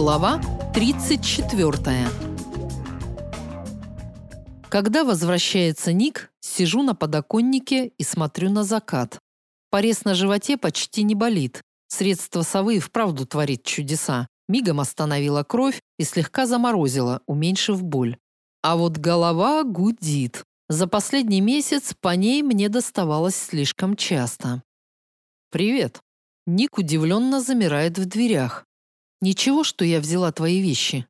Глава 34. Когда возвращается Ник, сижу на подоконнике и смотрю на закат. Порез на животе почти не болит. Средство совы и вправду творит чудеса. Мигом остановила кровь и слегка заморозила, уменьшив боль. А вот голова гудит. За последний месяц по ней мне доставалось слишком часто. «Привет». Ник удивленно замирает в дверях. Ничего, что я взяла твои вещи.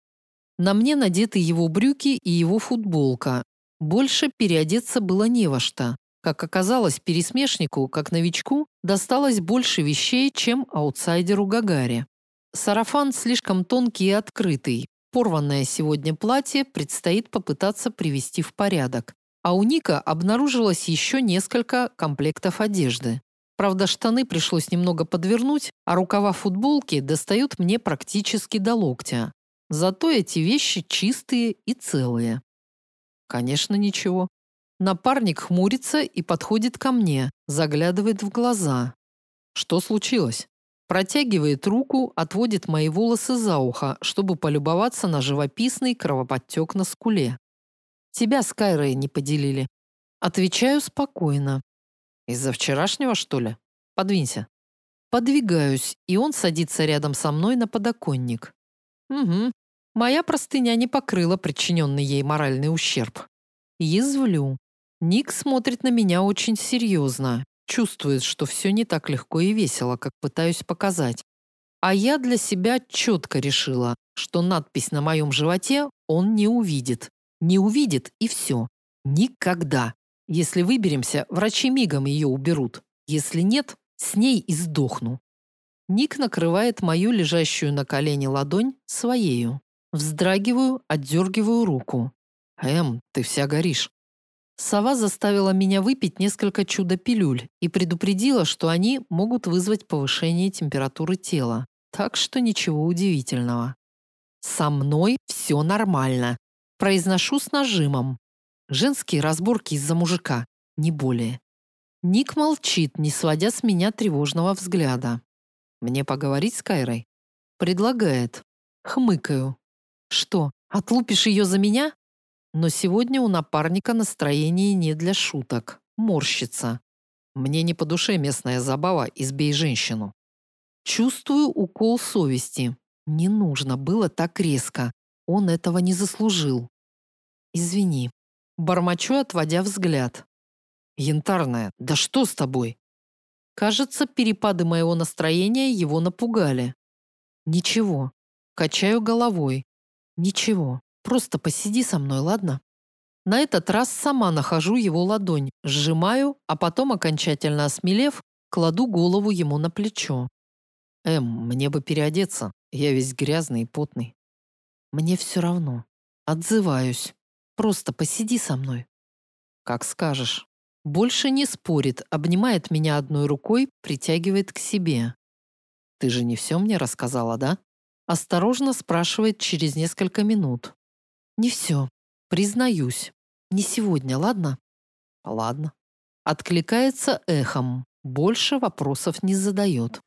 На мне надеты его брюки и его футболка. Больше переодеться было не во что. Как оказалось, пересмешнику, как новичку, досталось больше вещей, чем аутсайдеру Гагаре. Сарафан слишком тонкий и открытый. Порванное сегодня платье предстоит попытаться привести в порядок. А у Ника обнаружилось еще несколько комплектов одежды. Правда, штаны пришлось немного подвернуть, а рукава футболки достают мне практически до локтя. Зато эти вещи чистые и целые. Конечно, ничего. Напарник хмурится и подходит ко мне, заглядывает в глаза. Что случилось? Протягивает руку, отводит мои волосы за ухо, чтобы полюбоваться на живописный кровоподтек на скуле. Тебя с Кайрой не поделили. Отвечаю спокойно. Из-за вчерашнего, что ли? Подвинься. Подвигаюсь, и он садится рядом со мной на подоконник. Угу. Моя простыня не покрыла причиненный ей моральный ущерб. Язвлю. Ник смотрит на меня очень серьезно. Чувствует, что все не так легко и весело, как пытаюсь показать. А я для себя четко решила, что надпись на моем животе он не увидит. Не увидит и все. Никогда. Если выберемся, врачи мигом ее уберут. Если нет, с ней и сдохну. Ник накрывает мою лежащую на колене ладонь своею. Вздрагиваю, отдергиваю руку. «Эм, ты вся горишь». Сова заставила меня выпить несколько чудо-пилюль и предупредила, что они могут вызвать повышение температуры тела. Так что ничего удивительного. «Со мной все нормально», произношу с нажимом. Женские разборки из-за мужика, не более. Ник молчит, не сводя с меня тревожного взгляда. Мне поговорить с Кайрой? Предлагает. Хмыкаю. Что, отлупишь ее за меня? Но сегодня у напарника настроение не для шуток. Морщится. Мне не по душе местная забава «избей женщину». Чувствую укол совести. Не нужно было так резко. Он этого не заслужил. Извини. Бормочу, отводя взгляд. Янтарная, да что с тобой? Кажется, перепады моего настроения его напугали. Ничего. Качаю головой. Ничего. Просто посиди со мной, ладно? На этот раз сама нахожу его ладонь, сжимаю, а потом, окончательно осмелев, кладу голову ему на плечо. «Эм, мне бы переодеться. Я весь грязный и потный». «Мне все равно. Отзываюсь». Просто посиди со мной. Как скажешь. Больше не спорит, обнимает меня одной рукой, притягивает к себе. Ты же не все мне рассказала, да? Осторожно спрашивает через несколько минут. Не все. Признаюсь. Не сегодня, ладно? Ладно. Откликается эхом. Больше вопросов не задает.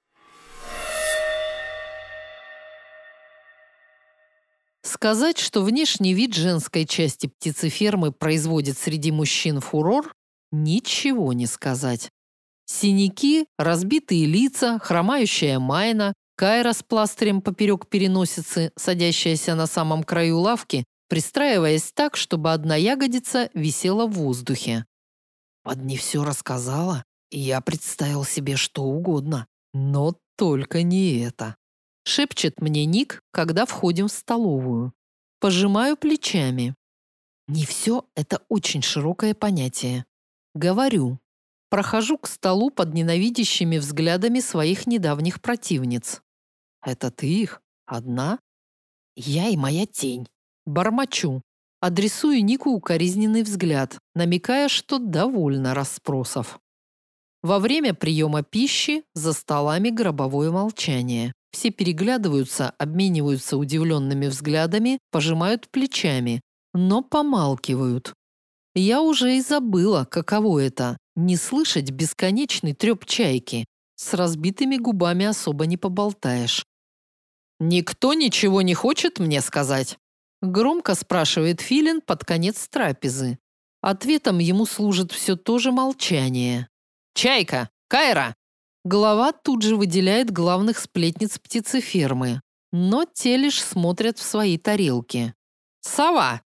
Сказать, что внешний вид женской части птицефермы производит среди мужчин фурор, ничего не сказать. Синяки, разбитые лица, хромающая майна, Кайра с пластырем поперек переносицы, садящаяся на самом краю лавки, пристраиваясь так, чтобы одна ягодица висела в воздухе. Под не все рассказала, и я представил себе что угодно, но только не это. Шепчет мне Ник, когда входим в столовую. Пожимаю плечами. Не все – это очень широкое понятие. Говорю. Прохожу к столу под ненавидящими взглядами своих недавних противниц. Это ты их? Одна? Я и моя тень. Бормочу. Адресую Нику укоризненный взгляд, намекая, что довольно расспросов. Во время приема пищи за столами гробовое молчание. Все переглядываются, обмениваются удивленными взглядами, пожимают плечами, но помалкивают. Я уже и забыла, каково это – не слышать бесконечный треп чайки. С разбитыми губами особо не поболтаешь. Никто ничего не хочет мне сказать? Громко спрашивает Филин под конец трапезы. Ответом ему служит все то же молчание. Чайка, Кайра. Голова тут же выделяет главных сплетниц птицефермы, но те лишь смотрят в свои тарелки. Сова.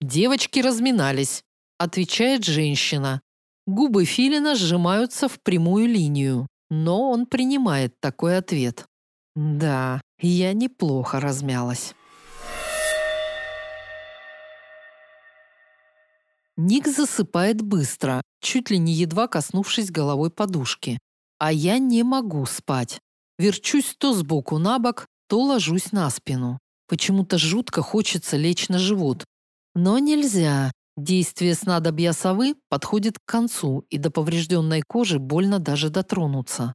Девочки разминались, отвечает женщина. Губы Филина сжимаются в прямую линию, но он принимает такой ответ. Да, я неплохо размялась. Ник засыпает быстро, чуть ли не едва коснувшись головой подушки. А я не могу спать. Верчусь то сбоку на бок, то ложусь на спину. Почему-то жутко хочется лечь на живот. Но нельзя. Действие снадобья совы подходит к концу, и до поврежденной кожи больно даже дотронуться.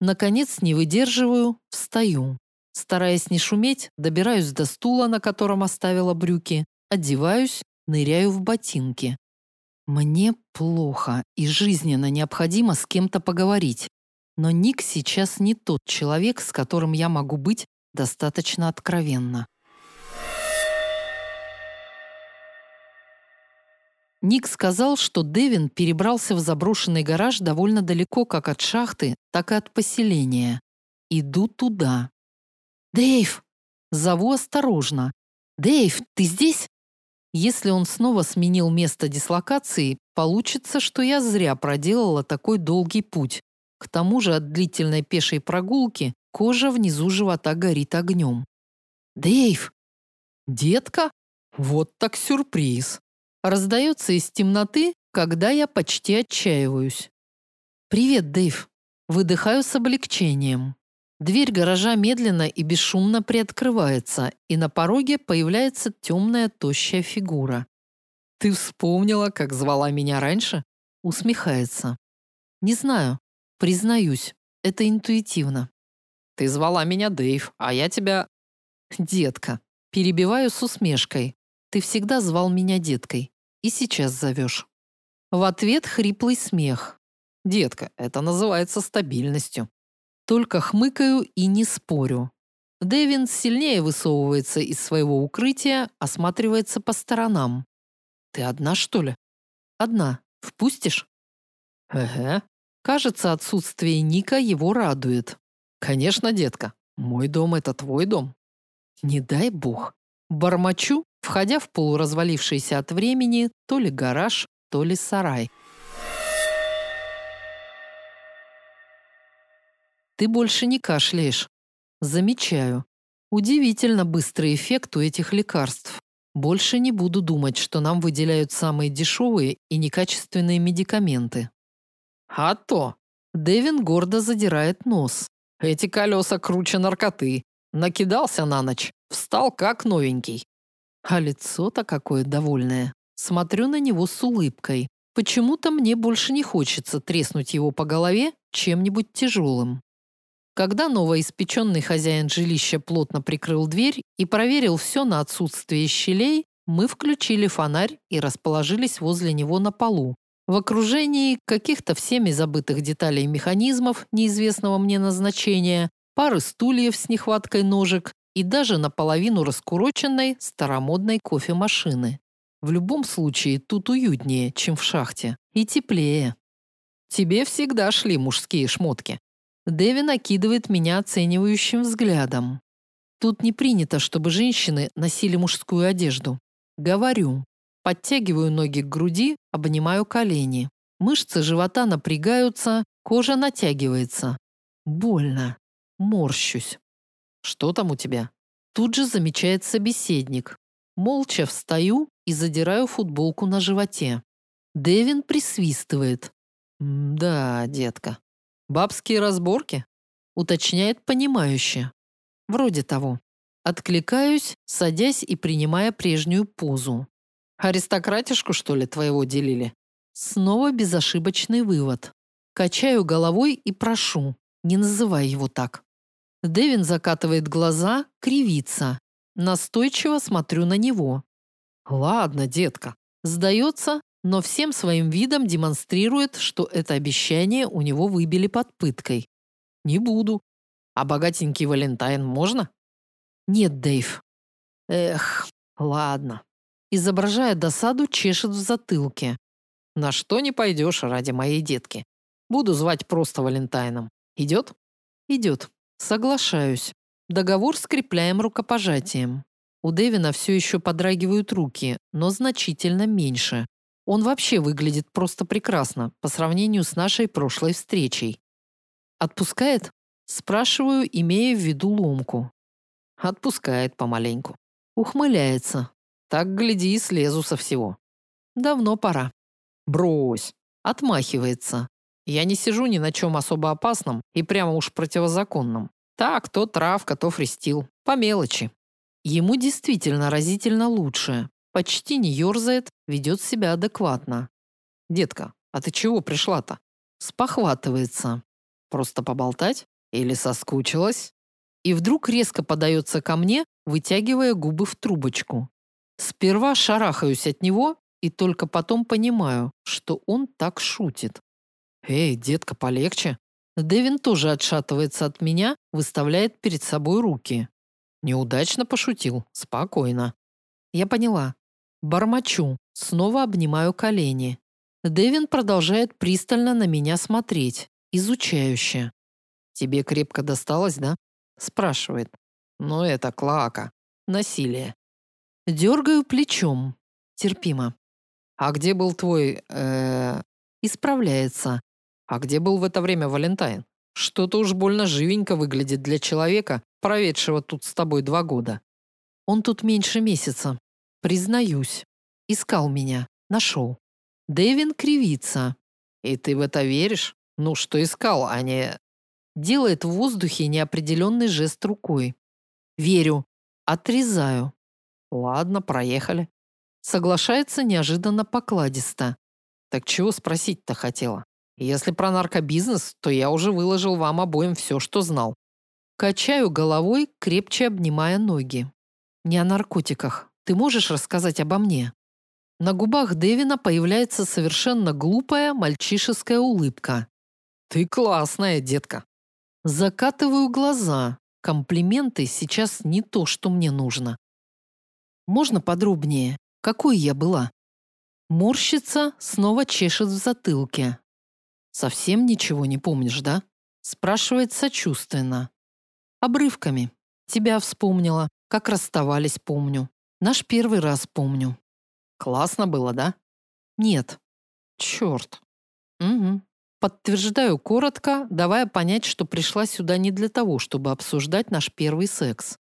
Наконец, не выдерживаю, встаю. Стараясь не шуметь, добираюсь до стула, на котором оставила брюки, одеваюсь ныряю в ботинки. Мне плохо и жизненно необходимо с кем-то поговорить. Но Ник сейчас не тот человек, с которым я могу быть достаточно откровенно. Ник сказал, что Дэвин перебрался в заброшенный гараж довольно далеко как от шахты, так и от поселения. Иду туда. «Дэйв!» Зову осторожно. «Дэйв, ты здесь?» Если он снова сменил место дислокации, получится, что я зря проделала такой долгий путь. К тому же от длительной пешей прогулки кожа внизу живота горит огнем. «Дэйв!» «Детка? Вот так сюрприз!» Раздается из темноты, когда я почти отчаиваюсь. «Привет, Дэйв!» Выдыхаю с облегчением. Дверь гаража медленно и бесшумно приоткрывается, и на пороге появляется темная тощая фигура. «Ты вспомнила, как звала меня раньше?» Усмехается. «Не знаю. Признаюсь, это интуитивно». «Ты звала меня Дэйв, а я тебя...» «Детка». Перебиваю с усмешкой. «Ты всегда звал меня деткой. И сейчас зовешь». В ответ хриплый смех. «Детка, это называется стабильностью». Только хмыкаю и не спорю. Дэвин сильнее высовывается из своего укрытия, осматривается по сторонам. «Ты одна, что ли?» «Одна. Впустишь?» «Эге». Кажется, отсутствие Ника его радует. «Конечно, детка. Мой дом – это твой дом». «Не дай бог». Бормочу, входя в полуразвалившийся от времени то ли гараж, то ли сарай. Ты больше не кашляешь. Замечаю. Удивительно быстрый эффект у этих лекарств. Больше не буду думать, что нам выделяют самые дешевые и некачественные медикаменты. А то. Дэвин гордо задирает нос. Эти колеса круче наркоты. Накидался на ночь. Встал как новенький. А лицо-то какое довольное. Смотрю на него с улыбкой. Почему-то мне больше не хочется треснуть его по голове чем-нибудь тяжелым. Когда новоиспеченный хозяин жилища плотно прикрыл дверь и проверил все на отсутствие щелей, мы включили фонарь и расположились возле него на полу. В окружении каких-то всеми забытых деталей механизмов неизвестного мне назначения, пары стульев с нехваткой ножек и даже наполовину раскуроченной старомодной кофемашины. В любом случае тут уютнее, чем в шахте, и теплее. Тебе всегда шли мужские шмотки. Дэви накидывает меня оценивающим взглядом. Тут не принято, чтобы женщины носили мужскую одежду. Говорю. Подтягиваю ноги к груди, обнимаю колени. Мышцы живота напрягаются, кожа натягивается. Больно. Морщусь. Что там у тебя? Тут же замечает собеседник. Молча встаю и задираю футболку на животе. Дэвин присвистывает. «Да, детка, Бабские разборки? Уточняет понимающе. Вроде того. Откликаюсь, садясь и принимая прежнюю позу. Аристократишку, что ли, твоего делили? Снова безошибочный вывод. Качаю головой и прошу, не называй его так. Дэвин закатывает глаза, кривится. Настойчиво смотрю на него. Ладно, детка. Сдается, но всем своим видом демонстрирует, что это обещание у него выбили под пыткой. Не буду. А богатенький Валентайн можно? Нет, Дэйв. Эх, ладно. Изображая досаду, чешет в затылке. На что не пойдешь ради моей детки. Буду звать просто Валентайном. Идет? Идет. Соглашаюсь. Договор скрепляем рукопожатием. У Дэвина все еще подрагивают руки, но значительно меньше. Он вообще выглядит просто прекрасно по сравнению с нашей прошлой встречей. Отпускает? Спрашиваю, имея в виду ломку. Отпускает помаленьку. Ухмыляется. Так, гляди, и слезу со всего. Давно пора. Брось. Отмахивается. Я не сижу ни на чем особо опасном и прямо уж противозаконном. Так, то травка, то фристил. По мелочи. Ему действительно разительно лучше. Почти не ерзает, ведет себя адекватно. «Детка, а ты чего пришла-то?» Спохватывается. «Просто поболтать? Или соскучилась?» И вдруг резко подается ко мне, вытягивая губы в трубочку. Сперва шарахаюсь от него и только потом понимаю, что он так шутит. «Эй, детка, полегче!» Дэвин тоже отшатывается от меня, выставляет перед собой руки. Неудачно пошутил. Спокойно. Я поняла. Бормочу. Снова обнимаю колени. Дэвин продолжает пристально на меня смотреть. Изучающе. «Тебе крепко досталось, да?» Спрашивает. «Ну это клака. Насилие». Дергаю плечом. Терпимо. «А где был твой... э Исправляется. А где был в это время Валентайн? Что-то уж больно живенько выглядит для человека, проведшего тут с тобой два года. Он тут меньше месяца. Признаюсь. Искал меня. Нашел. Дэвин кривится. И ты в это веришь? Ну, что искал, а не... Делает в воздухе неопределенный жест рукой. Верю. Отрезаю. Ладно, проехали. Соглашается неожиданно покладисто. Так чего спросить-то хотела? Если про наркобизнес, то я уже выложил вам обоим все, что знал. Качаю головой, крепче обнимая ноги. Не о наркотиках. Ты можешь рассказать обо мне? На губах Дэвина появляется совершенно глупая мальчишеская улыбка. Ты классная, детка. Закатываю глаза. Комплименты сейчас не то, что мне нужно. Можно подробнее? Какой я была? Морщится, снова чешет в затылке. «Совсем ничего не помнишь, да?» Спрашивает сочувственно. «Обрывками. Тебя вспомнила. Как расставались, помню. Наш первый раз помню. Классно было, да?» «Нет». «Черт». «Угу». Подтверждаю коротко, давая понять, что пришла сюда не для того, чтобы обсуждать наш первый секс.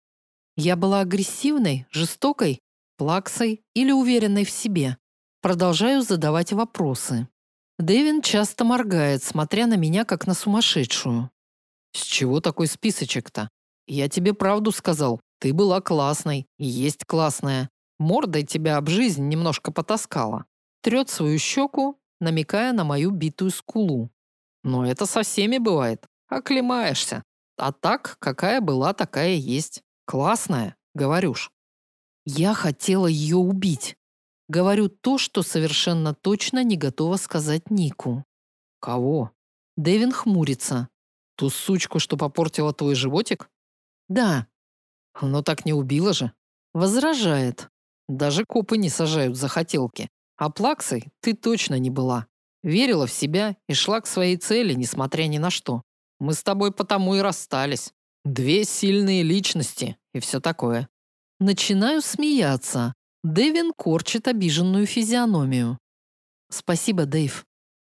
Я была агрессивной, жестокой, плаксой или уверенной в себе. Продолжаю задавать вопросы. Дэвин часто моргает, смотря на меня, как на сумасшедшую. «С чего такой списочек-то? Я тебе правду сказал. Ты была классной и есть классная. Мордой тебя об жизнь немножко потаскала». Трет свою щеку, намекая на мою битую скулу. «Но это со всеми бывает. Оклемаешься. А так, какая была, такая есть. Классная, говорюш». Я хотела ее убить. Говорю то, что совершенно точно не готова сказать Нику. Кого? Дэвин хмурится. Ту сучку, что попортила твой животик? Да. Но так не убила же. Возражает. Даже копы не сажают за хотелки. А плаксой ты точно не была. Верила в себя и шла к своей цели, несмотря ни на что. Мы с тобой потому и расстались. Две сильные личности и все такое. Начинаю смеяться, Дэвин корчит обиженную физиономию. «Спасибо, Дэйв».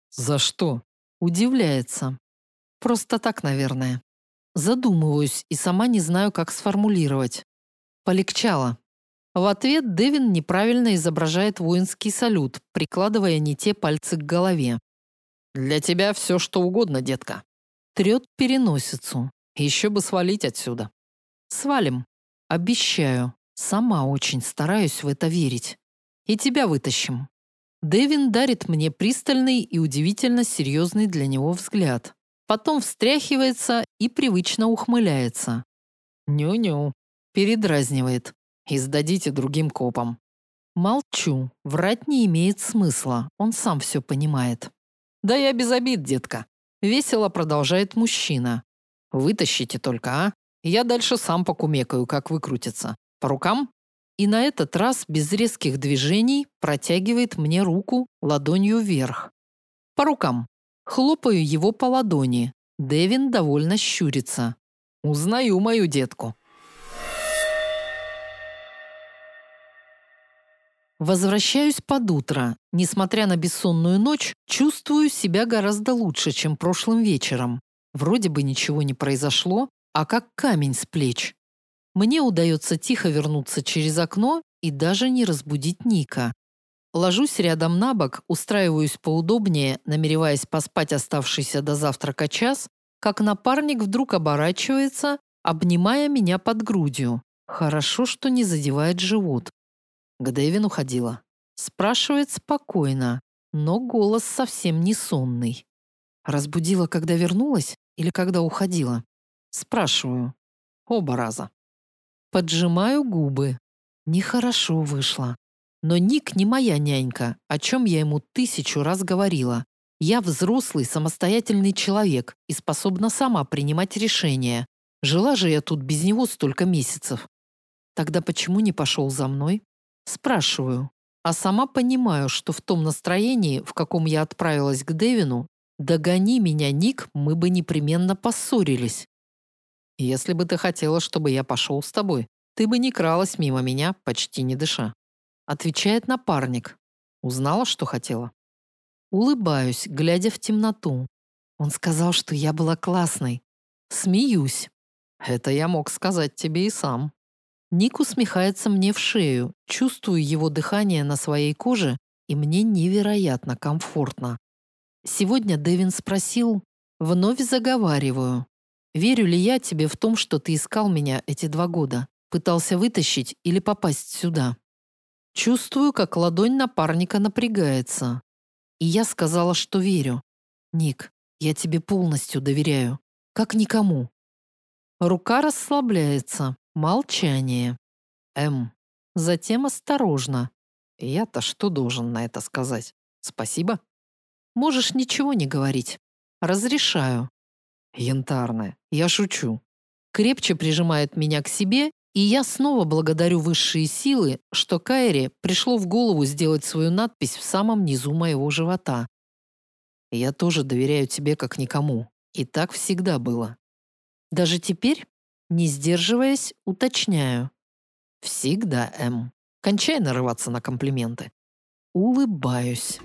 «За что?» Удивляется. «Просто так, наверное». Задумываюсь и сама не знаю, как сформулировать. Полегчало. В ответ Дэвин неправильно изображает воинский салют, прикладывая не те пальцы к голове. «Для тебя все, что угодно, детка». Трет переносицу. Еще бы свалить отсюда. «Свалим. Обещаю». Сама очень стараюсь в это верить. И тебя вытащим. Дэвин дарит мне пристальный и удивительно серьезный для него взгляд. Потом встряхивается и привычно ухмыляется. Ню-ню. Передразнивает. И сдадите другим копам. Молчу. Врать не имеет смысла. Он сам все понимает. Да я без обид, детка. Весело продолжает мужчина. Вытащите только, а? Я дальше сам покумекаю, как выкрутиться. По рукам? И на этот раз без резких движений протягивает мне руку ладонью вверх. По рукам. Хлопаю его по ладони. Дэвин довольно щурится. Узнаю мою детку. Возвращаюсь под утро. Несмотря на бессонную ночь, чувствую себя гораздо лучше, чем прошлым вечером. Вроде бы ничего не произошло, а как камень с плеч. Мне удается тихо вернуться через окно и даже не разбудить Ника. Ложусь рядом на бок, устраиваюсь поудобнее, намереваясь поспать оставшийся до завтрака час, как напарник вдруг оборачивается, обнимая меня под грудью. Хорошо, что не задевает живот. К Дэвину ходила. Спрашивает спокойно, но голос совсем не сонный. Разбудила, когда вернулась или когда уходила? Спрашиваю. Оба раза. Поджимаю губы. Нехорошо вышло. Но Ник не моя нянька, о чем я ему тысячу раз говорила. Я взрослый, самостоятельный человек и способна сама принимать решения. Жила же я тут без него столько месяцев. Тогда почему не пошел за мной? Спрашиваю. А сама понимаю, что в том настроении, в каком я отправилась к Дэвину, догони меня, Ник, мы бы непременно поссорились. Если бы ты хотела, чтобы я пошел с тобой, ты бы не кралась мимо меня, почти не дыша. Отвечает напарник. Узнала, что хотела? Улыбаюсь, глядя в темноту. Он сказал, что я была классной. Смеюсь. Это я мог сказать тебе и сам. Ник усмехается мне в шею, чувствую его дыхание на своей коже, и мне невероятно комфортно. Сегодня Дэвин спросил, вновь заговариваю. Верю ли я тебе в том, что ты искал меня эти два года? Пытался вытащить или попасть сюда? Чувствую, как ладонь напарника напрягается. И я сказала, что верю. Ник, я тебе полностью доверяю. Как никому. Рука расслабляется. Молчание. М. Затем осторожно. Я-то что должен на это сказать? Спасибо? Можешь ничего не говорить. Разрешаю. Янтарная, я шучу. Крепче прижимает меня к себе, и я снова благодарю высшие силы, что Кайре пришло в голову сделать свою надпись в самом низу моего живота. Я тоже доверяю тебе как никому, и так всегда было. Даже теперь, не сдерживаясь, уточняю. Всегда, М. Кончай нарываться на комплименты. Улыбаюсь.